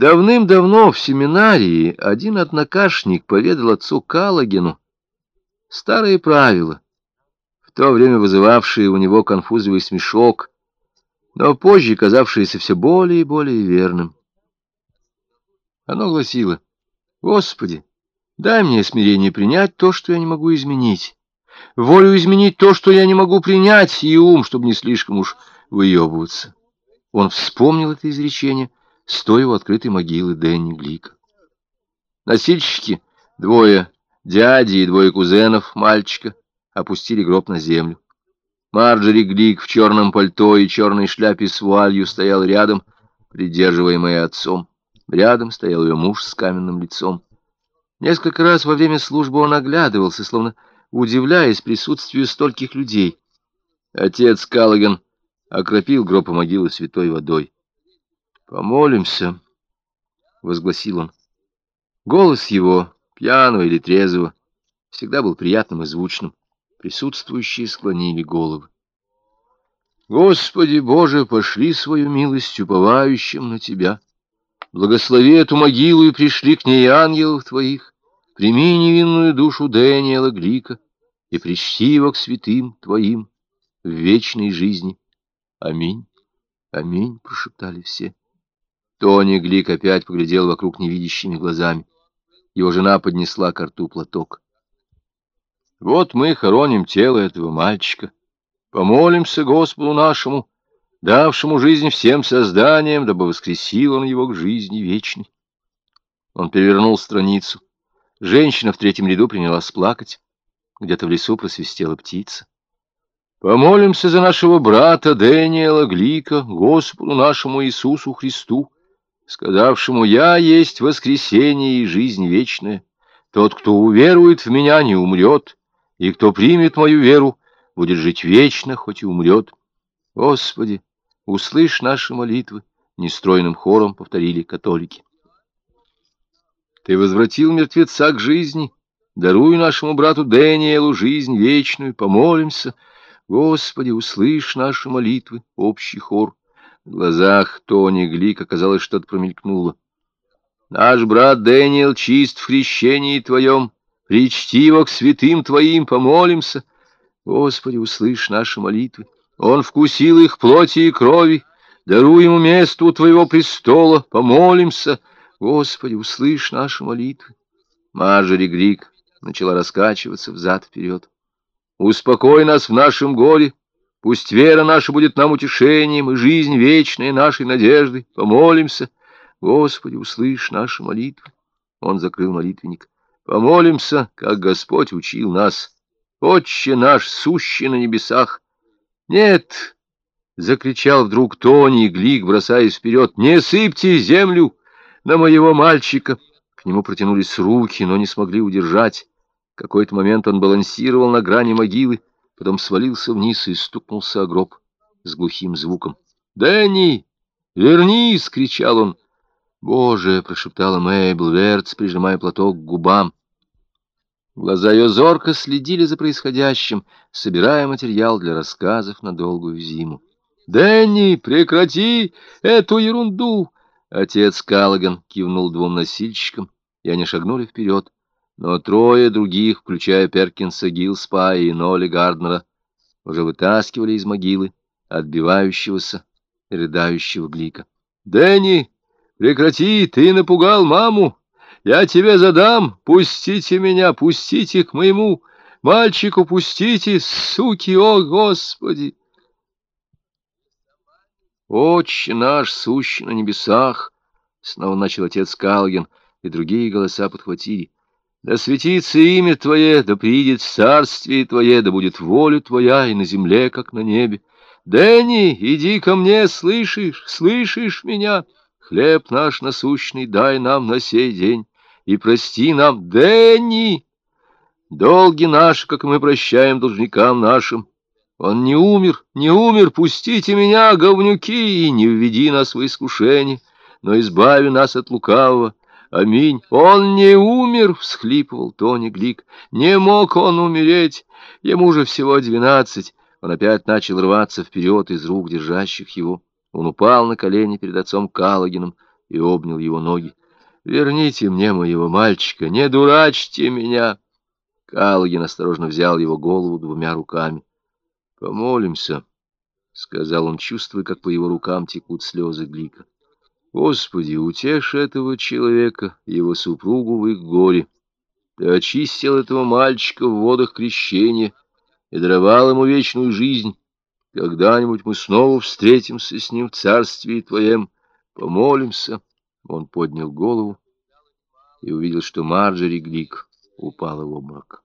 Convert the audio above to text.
Давным-давно в семинарии один однокашник поведал отцу Калагину старые правила, в то время вызывавшие у него конфузливый смешок, но позже казавшееся все более и более верным. Оно гласило, «Господи, дай мне смирение принять то, что я не могу изменить, волю изменить то, что я не могу принять, и ум, чтобы не слишком уж выебываться». Он вспомнил это изречение, стоя у открытой могилы Дэнни Глика. Носильщики, двое дяди и двое кузенов, мальчика, опустили гроб на землю. Марджори Глик в черном пальто и черной шляпе с вуалью стоял рядом, придерживаемая отцом. Рядом стоял ее муж с каменным лицом. Несколько раз во время службы он оглядывался, словно удивляясь присутствию стольких людей. Отец Каллиган окропил гроб и могилы святой водой. «Помолимся», — возгласил он. Голос его, пьяного или трезвого, всегда был приятным и звучным. Присутствующие склонили головы. Господи Боже, пошли свою милость уповающим на Тебя. Благослови эту могилу и пришли к ней ангелов Твоих. Прими невинную душу Дэниела Глика и причти его к святым Твоим в вечной жизни. Аминь. Аминь, прошептали все. Тони Глик опять поглядел вокруг невидящими глазами. Его жена поднесла к рту платок. Вот мы хороним тело этого мальчика. Помолимся Господу нашему, давшему жизнь всем созданиям, дабы воскресил он его к жизни вечной. Он перевернул страницу. Женщина в третьем ряду принялась плакать. Где-то в лесу просвистела птица. Помолимся за нашего брата Дэниела Глика, Господу нашему Иисусу Христу, сказавшему «Я есть воскресение и жизнь вечная. Тот, кто уверует в меня, не умрет, и кто примет мою веру, будет жить вечно, хоть и умрет. Господи, услышь наши молитвы, нестройным хором повторили католики. Ты возвратил мертвеца к жизни, даруй нашему брату Дэниелу жизнь вечную, помолимся. Господи, услышь наши молитвы, общий хор. В глазах Тони Глик оказалось, что-то промелькнуло. Наш брат Дэниел чист в хрещении Твоем, Причти его к святым Твоим, помолимся. Господи, услышь наши молитвы. Он вкусил их плоти и крови. Даруй ему место у Твоего престола, помолимся. Господи, услышь наши молитвы. Марджори Грик начала раскачиваться взад-вперед. Успокой нас в нашем горе. Пусть вера наша будет нам утешением, и жизнь вечная нашей надеждой. Помолимся. Господи, услышь наши молитвы. Он закрыл молитвенник. Помолимся, как Господь учил нас. Отче наш, сущий на небесах. Нет, — закричал вдруг Тони Глик, бросаясь вперед, — не сыпьте землю на моего мальчика. К нему протянулись руки, но не смогли удержать. В какой-то момент он балансировал на грани могилы, потом свалился вниз и стукнулся о гроб с глухим звуком. «Дэнни, вернись!» — кричал он. «Боже!» — прошептала Мэйбл Верц, прижимая платок к губам. Глаза ее зорко следили за происходящим, собирая материал для рассказов на долгую зиму. «Дэнни, прекрати эту ерунду!» Отец Каллоган кивнул двум носильщикам, и они шагнули вперед. Но трое других, включая Перкинса Гилспа и Ноли Гарднера, уже вытаскивали из могилы отбивающегося рыдающего Глика. «Дэнни, прекрати, ты напугал маму!» Я тебе задам, пустите меня, пустите к моему мальчику, пустите, суки, о Господи! Отче наш, сущий на небесах, снова начал отец Калген, и другие голоса подхватили. Да светится имя Твое, да приидет царствие Твое, да будет воля Твоя и на земле, как на небе. Дэнни, иди ко мне, слышишь, слышишь меня? Хлеб наш насущный дай нам на сей день и прости нам, Дэнни, долги наши, как мы прощаем должникам нашим. Он не умер, не умер, пустите меня, говнюки, и не введи нас в искушение, но избави нас от лукавого. Аминь. Он не умер, — всхлипывал Тони Глик. Не мог он умереть. Ему же всего двенадцать. Он опять начал рваться вперед из рук держащих его. Он упал на колени перед отцом Калагином. и обнял его ноги. «Верните мне моего мальчика, не дурачьте меня!» Каллоген осторожно взял его голову двумя руками. «Помолимся», — сказал он, чувствуя, как по его рукам текут слезы Глика. «Господи, утешь этого человека, его супругу в их горе. Ты очистил этого мальчика в водах крещения и даровал ему вечную жизнь. Когда-нибудь мы снова встретимся с ним в царстве твоем. Помолимся». Он поднял голову и увидел, что Марджери Глик упала в обморок.